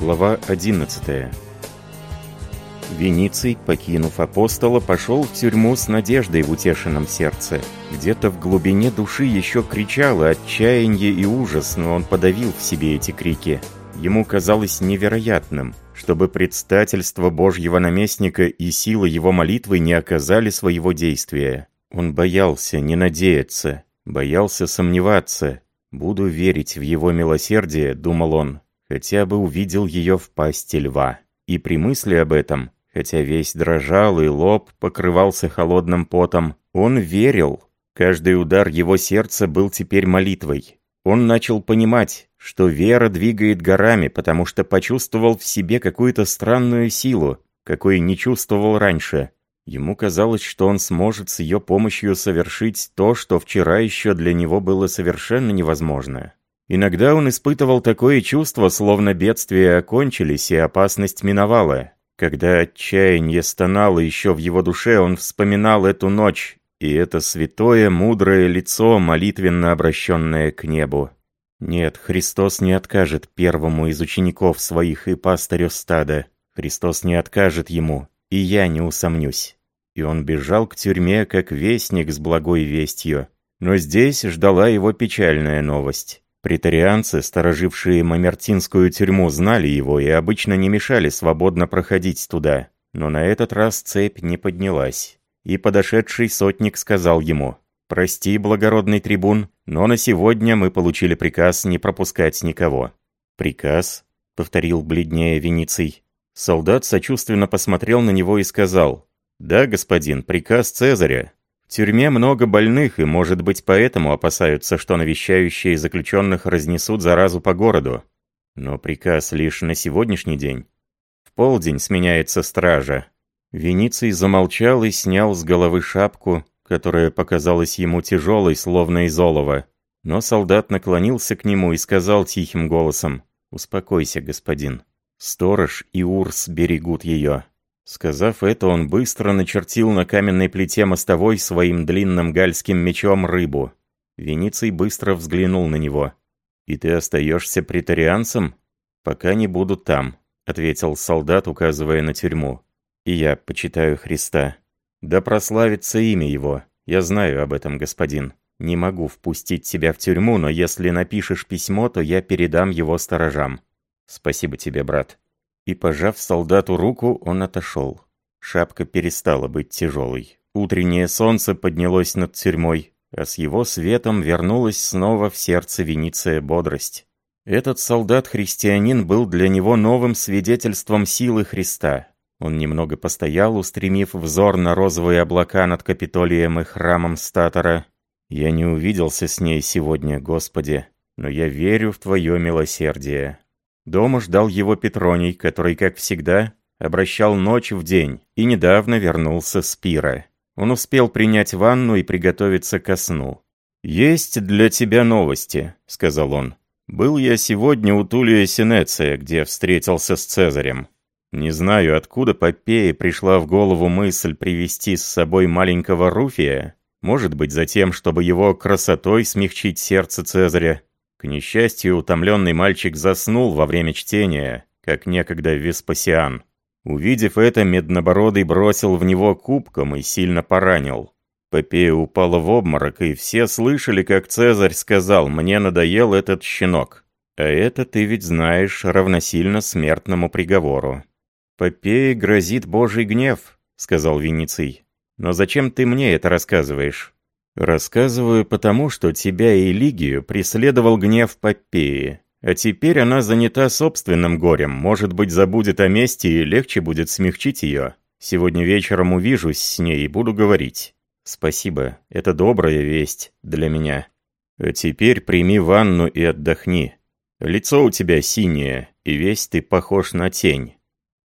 Глава 11 Вениций, покинув апостола, пошел в тюрьму с надеждой в утешенном сердце. Где-то в глубине души еще кричало отчаяние и ужас, но он подавил в себе эти крики. Ему казалось невероятным, чтобы предстательство Божьего наместника и сила его молитвы не оказали своего действия. Он боялся не надеяться, боялся сомневаться. «Буду верить в его милосердие», — думал он, — «хотя бы увидел ее в пасти льва». И при мысли об этом Хотя весь дрожал и лоб покрывался холодным потом, он верил. Каждый удар его сердца был теперь молитвой. Он начал понимать, что вера двигает горами, потому что почувствовал в себе какую-то странную силу, какой не чувствовал раньше. Ему казалось, что он сможет с ее помощью совершить то, что вчера еще для него было совершенно невозможно. Иногда он испытывал такое чувство, словно бедствия окончились и опасность миновала. Когда отчаяние стонало еще в его душе, он вспоминал эту ночь и это святое, мудрое лицо, молитвенно обращенное к небу. Нет, Христос не откажет первому из учеников своих и пастырю стада. Христос не откажет ему, и я не усомнюсь. И он бежал к тюрьме, как вестник с благой вестью. Но здесь ждала его печальная новость. Претарианцы, сторожившие Мамертинскую тюрьму, знали его и обычно не мешали свободно проходить туда. Но на этот раз цепь не поднялась. И подошедший сотник сказал ему, «Прости, благородный трибун, но на сегодня мы получили приказ не пропускать никого». «Приказ?» — повторил бледнее Вениций. Солдат сочувственно посмотрел на него и сказал, «Да, господин, приказ Цезаря. В тюрьме много больных, и, может быть, поэтому опасаются, что навещающие заключенных разнесут заразу по городу. Но приказ лишь на сегодняшний день. В полдень сменяется стража. Вениций замолчал и снял с головы шапку, которая показалась ему тяжелой, словно из олова. Но солдат наклонился к нему и сказал тихим голосом, «Успокойся, господин. Сторож и Урс берегут ее. Сказав это, он быстро начертил на каменной плите мостовой своим длинным гальским мечом рыбу. Вениций быстро взглянул на него. «И ты остаешься претарианцем?» «Пока не буду там», — ответил солдат, указывая на тюрьму. «И я почитаю Христа. Да прославится имя его. Я знаю об этом, господин. Не могу впустить тебя в тюрьму, но если напишешь письмо, то я передам его сторожам. Спасибо тебе, брат». И, пожав солдату руку, он отошел. Шапка перестала быть тяжелой. Утреннее солнце поднялось над тюрьмой, а с его светом вернулась снова в сердце Вениция бодрость. Этот солдат-христианин был для него новым свидетельством силы Христа. Он немного постоял, устремив взор на розовые облака над Капитолием и храмом Статора. «Я не увиделся с ней сегодня, Господи, но я верю в Твое милосердие. Дома ждал его Петроний, который, как всегда, обращал ночь в день и недавно вернулся с пира. Он успел принять ванну и приготовиться ко сну. «Есть для тебя новости», — сказал он. «Был я сегодня у Тулия Синеция, где встретился с Цезарем. Не знаю, откуда Попее пришла в голову мысль привести с собой маленького Руфия, может быть, за тем, чтобы его красотой смягчить сердце Цезаря, к несчастью, утомленный мальчик заснул во время чтения, как некогда Веспасиан. Увидев это, Меднобородый бросил в него кубком и сильно поранил. Попея упала в обморок, и все слышали, как Цезарь сказал «Мне надоел этот щенок». А это, ты ведь знаешь, равносильно смертному приговору. «Попее грозит божий гнев», — сказал Вениций. «Но зачем ты мне это рассказываешь?» Рассказываю потому, что тебя и Лигию преследовал гнев Попеи. А теперь она занята собственным горем, может быть, забудет о мести и легче будет смягчить ее. Сегодня вечером увижусь с ней и буду говорить. Спасибо, это добрая весть для меня. А теперь прими ванну и отдохни. Лицо у тебя синее, и весь ты похож на тень.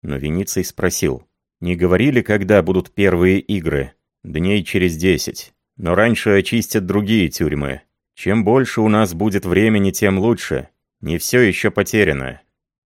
Но Вениций спросил, не говорили, когда будут первые игры? Дней через десять. Но раньше очистят другие тюрьмы. Чем больше у нас будет времени, тем лучше. Не все еще потеряно».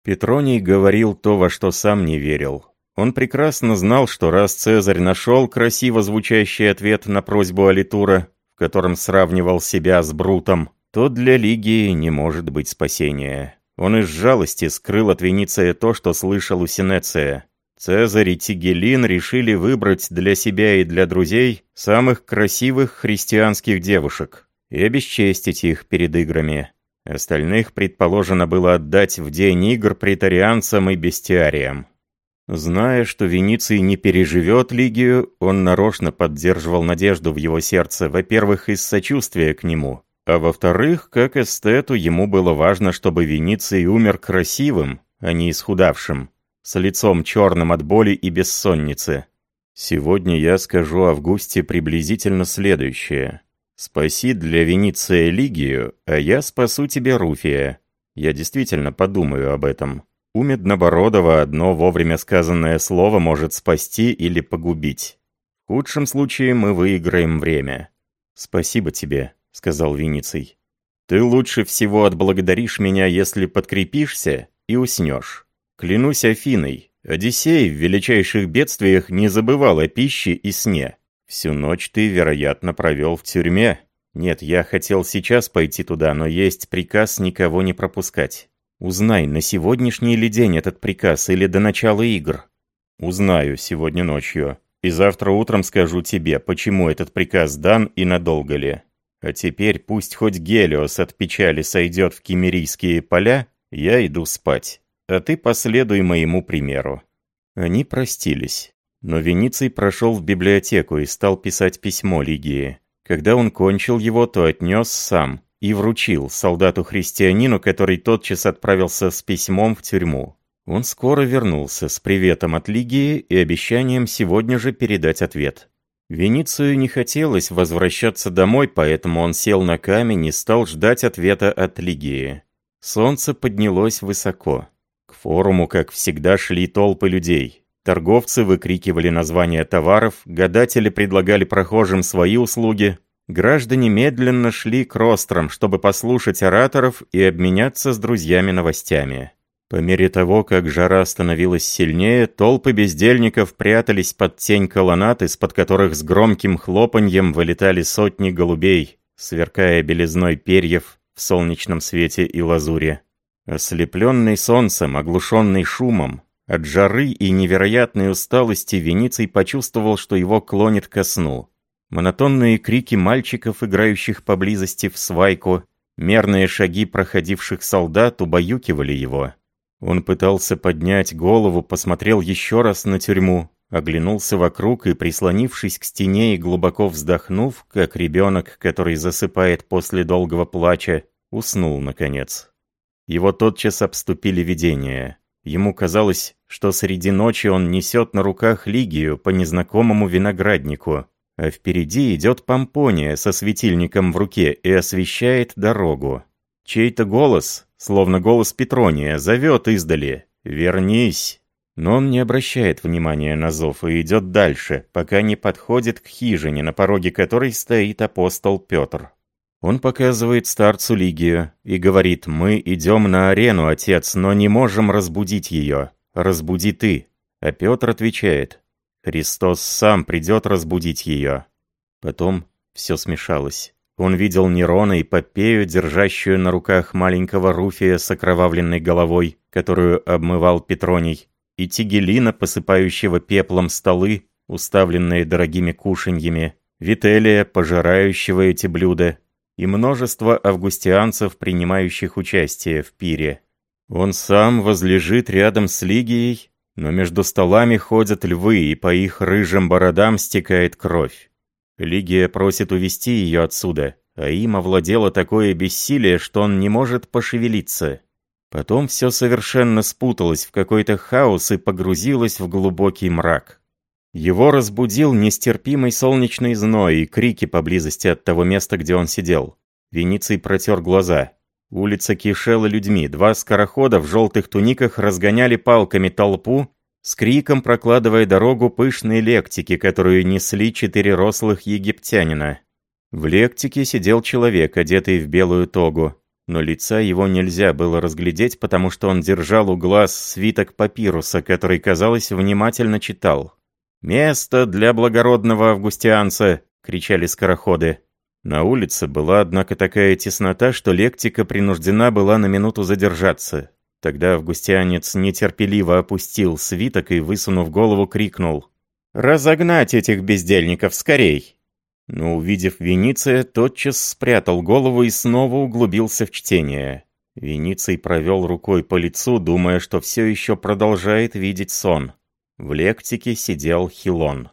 Петроний говорил то, во что сам не верил. Он прекрасно знал, что раз Цезарь нашел красиво звучащий ответ на просьбу Алитура, в котором сравнивал себя с Брутом, то для Лигии не может быть спасения. Он из жалости скрыл от Вениция то, что слышал у Синеция. Цезарь и Тигелин решили выбрать для себя и для друзей самых красивых христианских девушек и обесчестить их перед играми. Остальных предположено было отдать в день игр претарианцам и бестиариям. Зная, что Вениций не переживет Лигию, он нарочно поддерживал надежду в его сердце, во-первых, из сочувствия к нему, а во-вторых, как эстету ему было важно, чтобы Вениций умер красивым, а не исхудавшим, с лицом черным от боли и бессонницы. Сегодня я скажу Августе приблизительно следующее. «Спаси для Вениция Лигию, а я спасу тебе Руфия. Я действительно подумаю об этом. У Меднобородова одно вовремя сказанное слово может спасти или погубить. В худшем случае мы выиграем время». «Спасибо тебе», — сказал Вениций. «Ты лучше всего отблагодаришь меня, если подкрепишься и уснешь. Клянусь Афиной, Одиссей в величайших бедствиях не забывал о пище и сне». Всю ночь ты, вероятно, провел в тюрьме. Нет, я хотел сейчас пойти туда, но есть приказ никого не пропускать. Узнай, на сегодняшний ли день этот приказ или до начала игр? Узнаю сегодня ночью. И завтра утром скажу тебе, почему этот приказ дан и надолго ли. А теперь пусть хоть Гелиос от печали сойдет в кемерийские поля, я иду спать. А ты последуй моему примеру». Они простились. Но Вениций прошел в библиотеку и стал писать письмо Лигии. Когда он кончил его, то отнес сам и вручил солдату-христианину, который тотчас отправился с письмом в тюрьму. Он скоро вернулся с приветом от Лигии и обещанием сегодня же передать ответ. Веницию не хотелось возвращаться домой, поэтому он сел на камень и стал ждать ответа от Лигии. Солнце поднялось высоко. К форуму, как всегда, шли толпы людей. Торговцы выкрикивали названия товаров, гадатели предлагали прохожим свои услуги. Граждане медленно шли к рострам, чтобы послушать ораторов и обменяться с друзьями новостями. По мере того, как жара становилась сильнее, толпы бездельников прятались под тень колоннад, из-под которых с громким хлопаньем вылетали сотни голубей, сверкая белизной перьев в солнечном свете и лазуре. Ослепленный солнцем, оглушенный шумом, от жары и невероятной усталости Вениций почувствовал, что его клонит ко сну. Монотонные крики мальчиков, играющих поблизости в свайку, мерные шаги проходивших солдат убаюкивали его. Он пытался поднять голову, посмотрел еще раз на тюрьму, оглянулся вокруг и, прислонившись к стене и глубоко вздохнув, как ребенок, который засыпает после долгого плача, уснул, наконец. Его тотчас обступили видения. Ему казалось, что среди ночи он несет на руках Лигию по незнакомому винограднику, а впереди идет Помпония со светильником в руке и освещает дорогу. Чей-то голос, словно голос Петрония, зовет издали «Вернись!». Но он не обращает внимания на зов и идет дальше, пока не подходит к хижине, на пороге которой стоит апостол Петр. Он показывает старцу Лигию и говорит, «Мы идем на арену, отец, но не можем разбудить ее. Разбуди ты». А Петр отвечает, «Христос сам придет разбудить ее». Потом все смешалось. Он видел Нерона и Попею, держащую на руках маленького Руфия с окровавленной головой, которую обмывал Петроний, и Тигелина, посыпающего пеплом столы, уставленные дорогими кушаньями, Вителия, пожирающего эти блюда, и множество августианцев, принимающих участие в пире. Он сам возлежит рядом с Лигией, но между столами ходят львы, и по их рыжим бородам стекает кровь. Лигия просит увести ее отсюда, а им овладело такое бессилие, что он не может пошевелиться. Потом все совершенно спуталось в какой-то хаос и погрузилось в глубокий мрак. Его разбудил нестерпимый солнечный зной и крики поблизости от того места, где он сидел. Вениций протер глаза. Улица кишела людьми. Два скорохода в желтых туниках разгоняли палками толпу, с криком прокладывая дорогу пышной лектики, которую несли четыре рослых египтянина. В лектике сидел человек, одетый в белую тогу, но лица его нельзя было разглядеть, потому что он держал у глаз свиток папируса, который, казалось, внимательно читал. «Место для благородного августианца!» — кричали скороходы. На улице была, однако, такая теснота, что лектика принуждена была на минуту задержаться. Тогда августианец нетерпеливо опустил свиток и, высунув голову, крикнул «Разогнать этих бездельников скорей!» Но, увидев Вениция, тотчас спрятал голову и снова углубился в чтение. Вениций провел рукой по лицу, думая, что все еще продолжает видеть сон. В лектике сидел Хилон.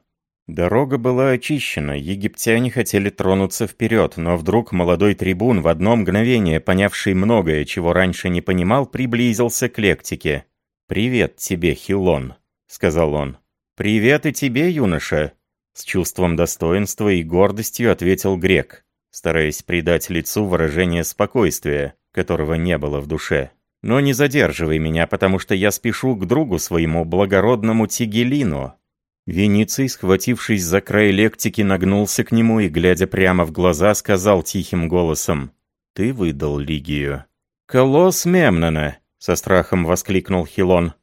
Дорога была очищена, египтяне хотели тронуться вперед, но вдруг молодой трибун, в одно мгновение понявший многое, чего раньше не понимал, приблизился к лектике. «Привет тебе, Хилон», — сказал он. «Привет и тебе, юноша», — с чувством достоинства и гордостью ответил грек, стараясь придать лицу выражение спокойствия, которого не было в душе. «Но не задерживай меня, потому что я спешу к другу своему благородному Тигелину, Вениций, схватившись за край лектики, нагнулся к нему и, глядя прямо в глаза, сказал тихим голосом. «Ты выдал Лигию». «Колосс Мемнона!» — со страхом воскликнул Хилон.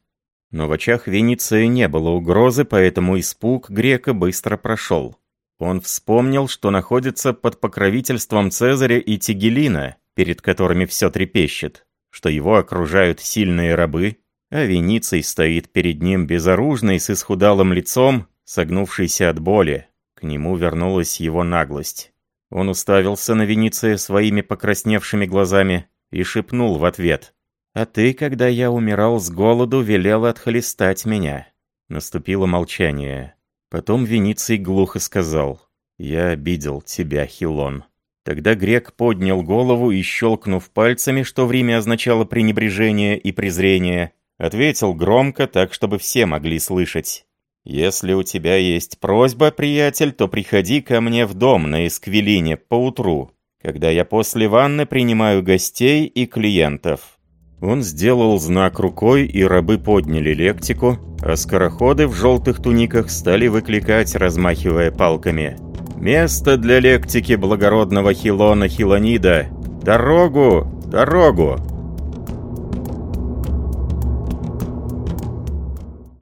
Но в очах Вениция не было угрозы, поэтому испуг грека быстро прошел. Он вспомнил, что находится под покровительством Цезаря и Тигелина, перед которыми все трепещет, что его окружают сильные рабы, а Вениций стоит перед ним безоружный, с исхудалым лицом, согнувшийся от боли. К нему вернулась его наглость. Он уставился на Вениция своими покрасневшими глазами и шепнул в ответ. «А ты, когда я умирал с голоду, велел отхлестать меня». Наступило молчание. Потом Вениций глухо сказал. «Я обидел тебя, Хилон». Тогда грек поднял голову и, щелкнув пальцами, что время означало пренебрежение и презрение, Ответил громко, так, чтобы все могли слышать. «Если у тебя есть просьба, приятель, то приходи ко мне в дом на Эсквилине поутру, когда я после ванны принимаю гостей и клиентов». Он сделал знак рукой, и рабы подняли лектику, а скороходы в желтых туниках стали выкликать, размахивая палками. «Место для лектики благородного Хилона Хилонида! Дорогу! Дорогу!»